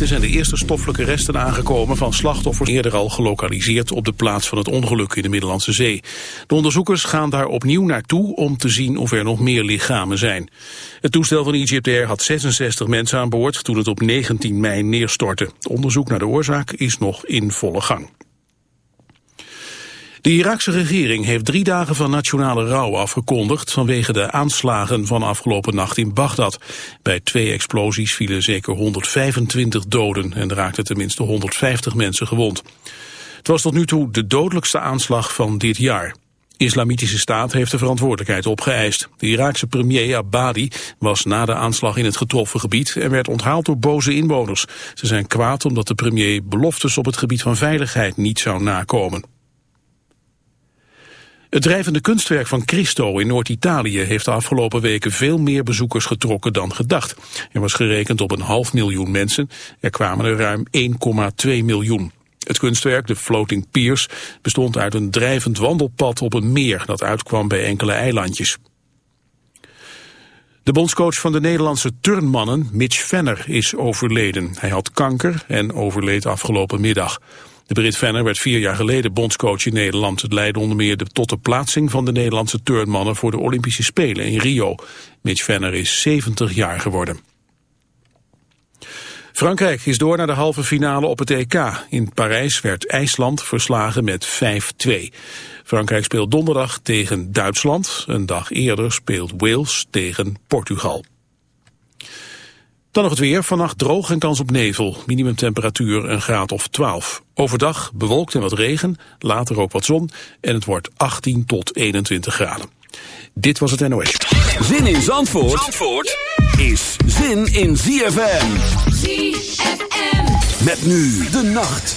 Er zijn de eerste stoffelijke resten aangekomen van slachtoffers eerder al gelokaliseerd op de plaats van het ongeluk in de Middellandse Zee. De onderzoekers gaan daar opnieuw naartoe om te zien of er nog meer lichamen zijn. Het toestel van Egypt Air had 66 mensen aan boord toen het op 19 mei neerstortte. Onderzoek naar de oorzaak is nog in volle gang. De Iraakse regering heeft drie dagen van nationale rouw afgekondigd vanwege de aanslagen van afgelopen nacht in Bagdad. Bij twee explosies vielen zeker 125 doden en raakten tenminste 150 mensen gewond. Het was tot nu toe de dodelijkste aanslag van dit jaar. Islamitische Staat heeft de verantwoordelijkheid opgeëist. De Iraakse premier Abadi was na de aanslag in het getroffen gebied en werd onthaald door boze inwoners. Ze zijn kwaad omdat de premier beloftes op het gebied van veiligheid niet zou nakomen. Het drijvende kunstwerk van Christo in Noord-Italië heeft de afgelopen weken veel meer bezoekers getrokken dan gedacht. Er was gerekend op een half miljoen mensen, er kwamen er ruim 1,2 miljoen. Het kunstwerk, de Floating Piers, bestond uit een drijvend wandelpad op een meer dat uitkwam bij enkele eilandjes. De bondscoach van de Nederlandse turnmannen, Mitch Venner, is overleden. Hij had kanker en overleed afgelopen middag. De Brit Venner werd vier jaar geleden bondscoach in Nederland. Het leidde onder meer tot de plaatsing van de Nederlandse turnmannen voor de Olympische Spelen in Rio. Mitch Venner is 70 jaar geworden. Frankrijk is door naar de halve finale op het EK. In Parijs werd IJsland verslagen met 5-2. Frankrijk speelt donderdag tegen Duitsland. Een dag eerder speelt Wales tegen Portugal. Dan nog het weer. Vannacht droog en kans op nevel. Minimumtemperatuur een graad of 12. Overdag bewolkt en wat regen. Later ook wat zon. En het wordt 18 tot 21 graden. Dit was het NOS. Zin in Zandvoort, Zandvoort is zin in ZFM. ZFM. Met nu de nacht.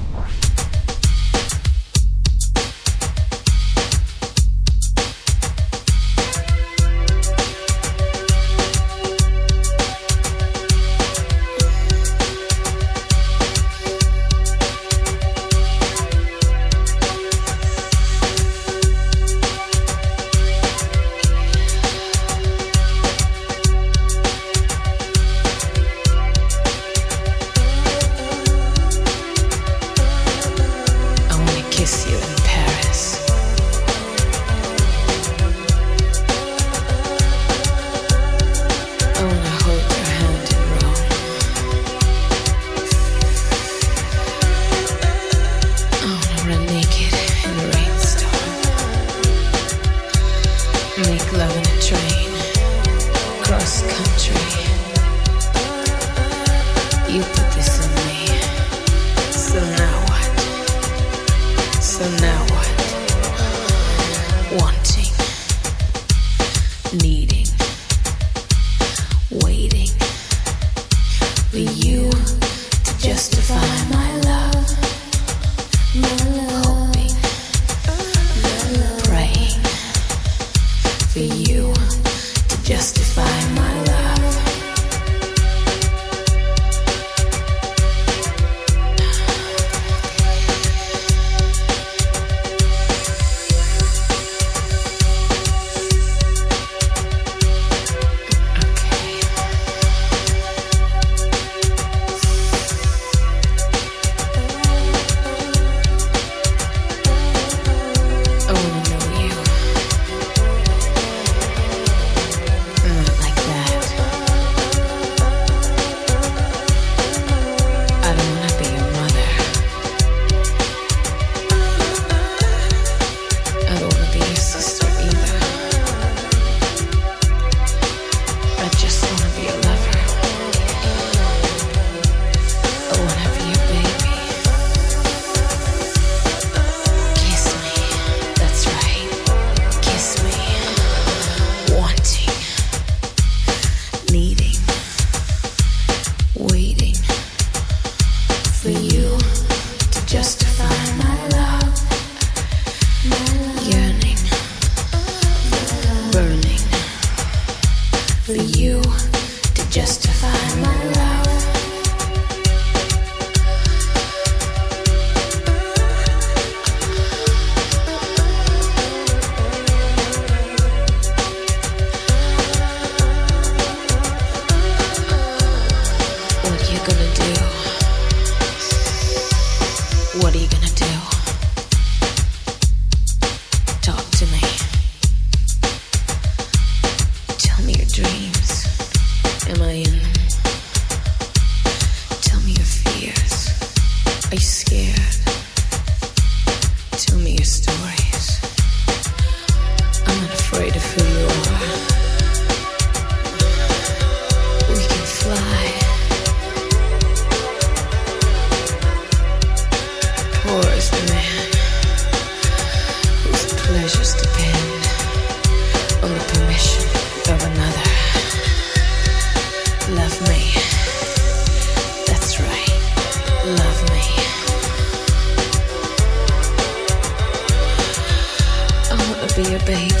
baby.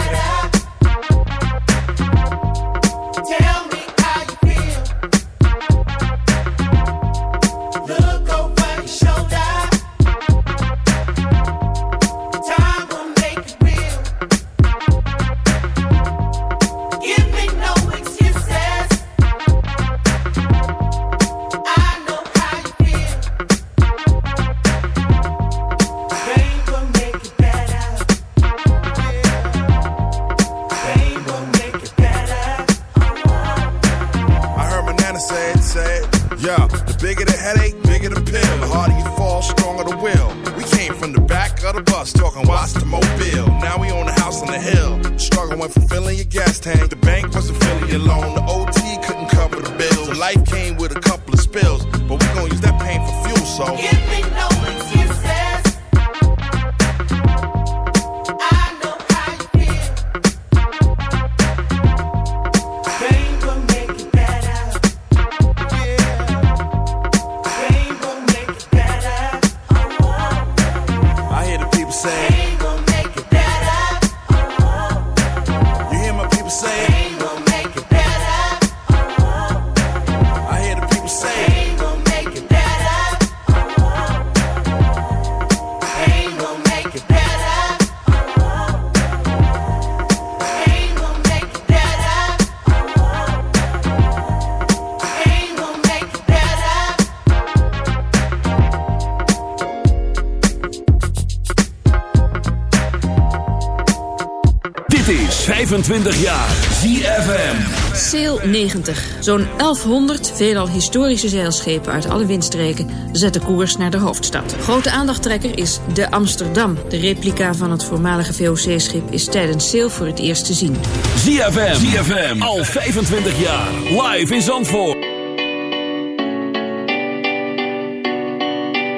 25 jaar ZFM. Sail 90. Zo'n 1100 veelal historische zeilschepen uit alle windstreken zetten koers naar de hoofdstad. Grote aandachttrekker is de Amsterdam. De replica van het voormalige VOC-schip is tijdens Sail voor het eerst te zien. ZFM. ZFM. Al 25 jaar. Live in Zandvoort.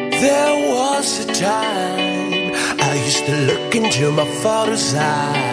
There was a time I used to look into my father's eyes.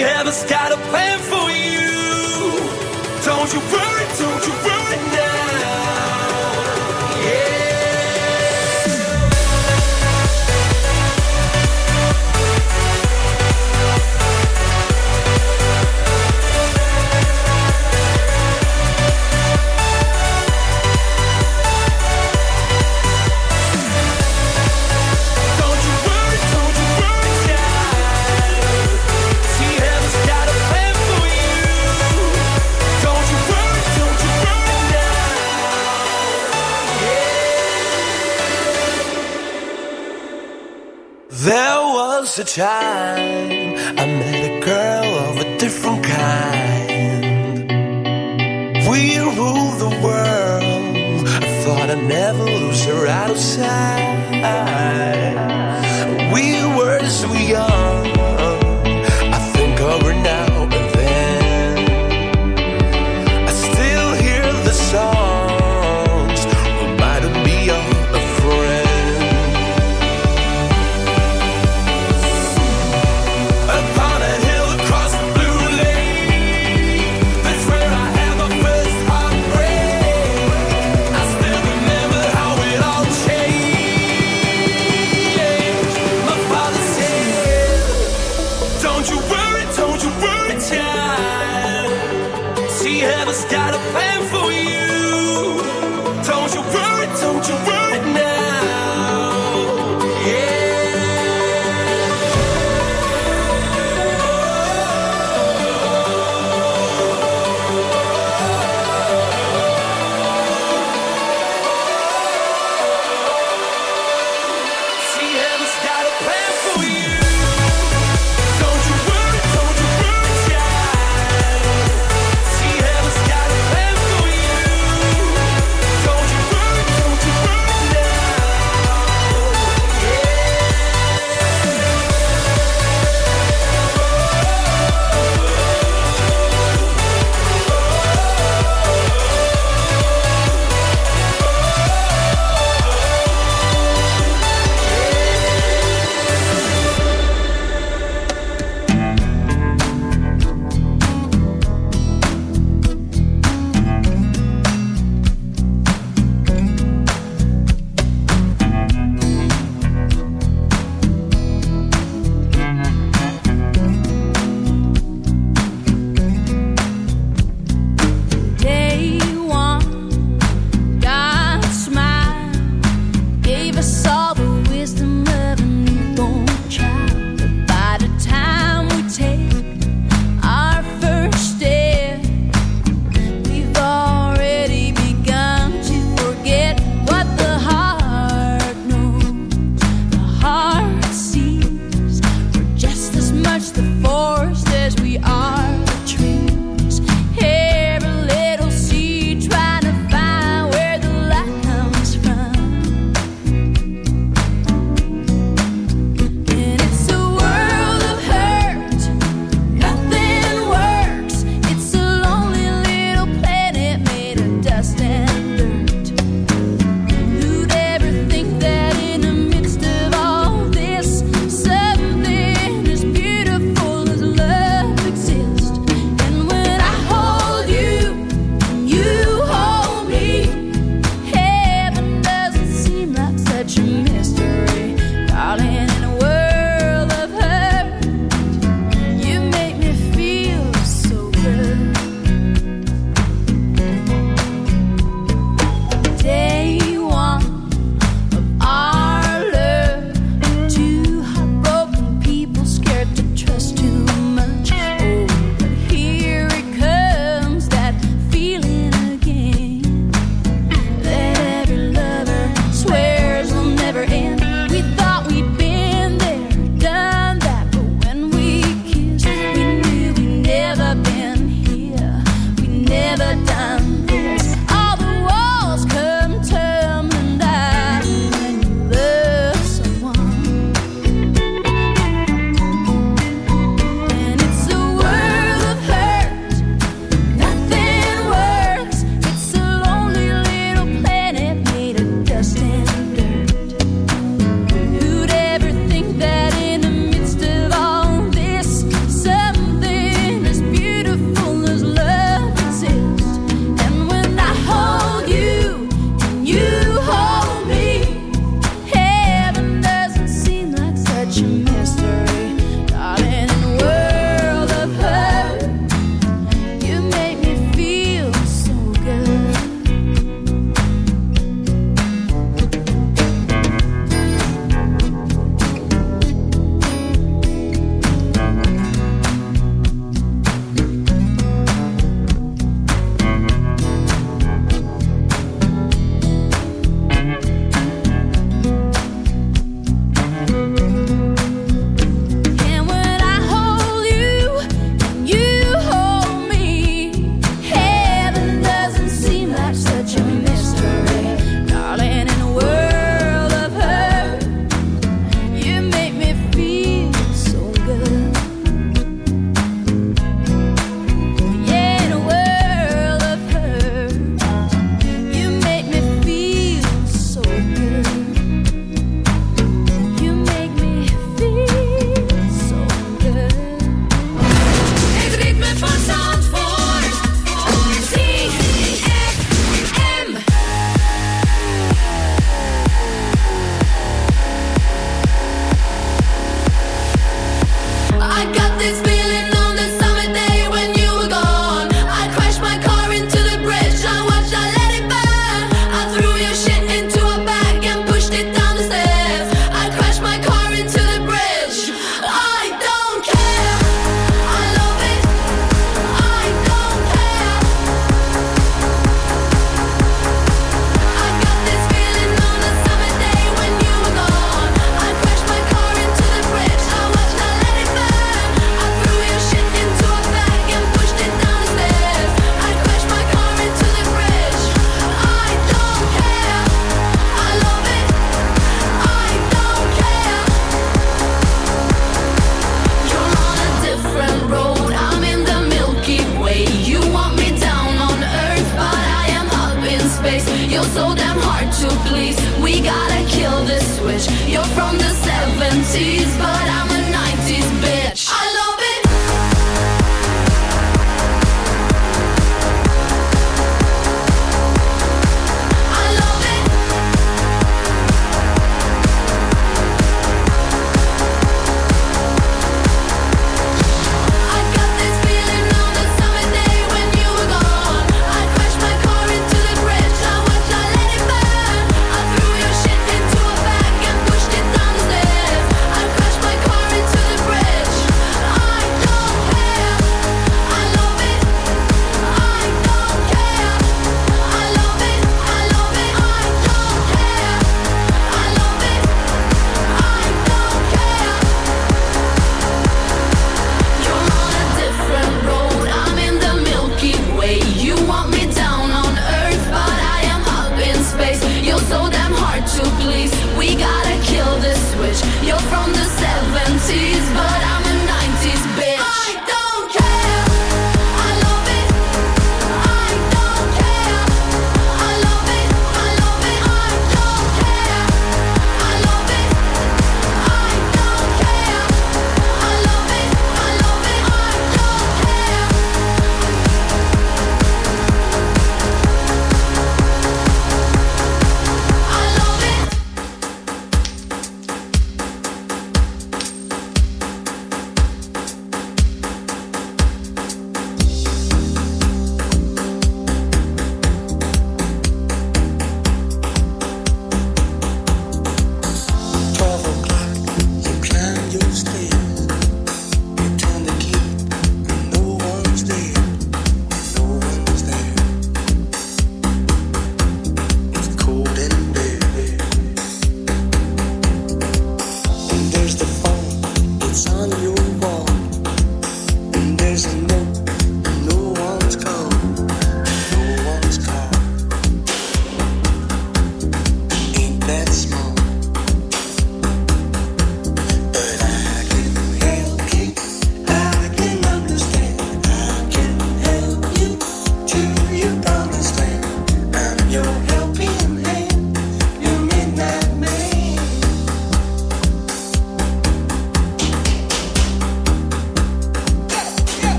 Heaven's got a plan for you. Don't you worry, Was a time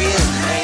your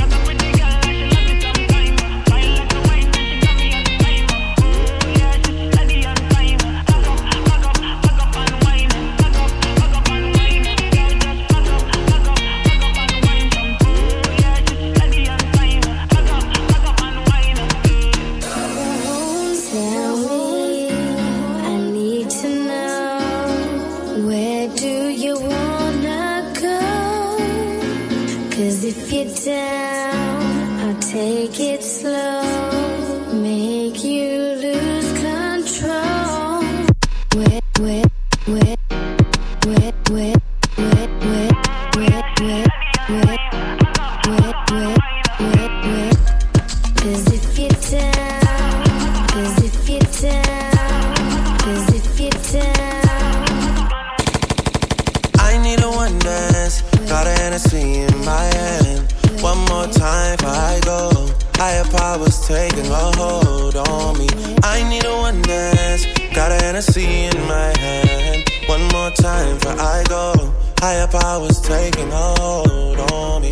Hennessy in my hand. One more time for I go. Higher powers taking hold on me.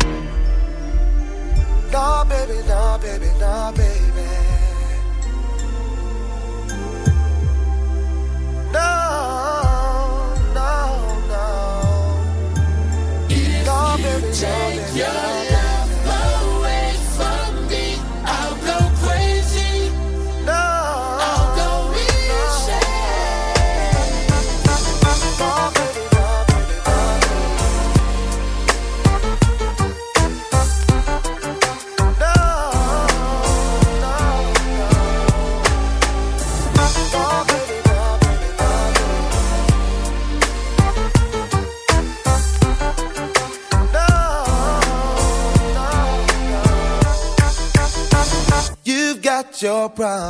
Nah, baby, nah, baby problem.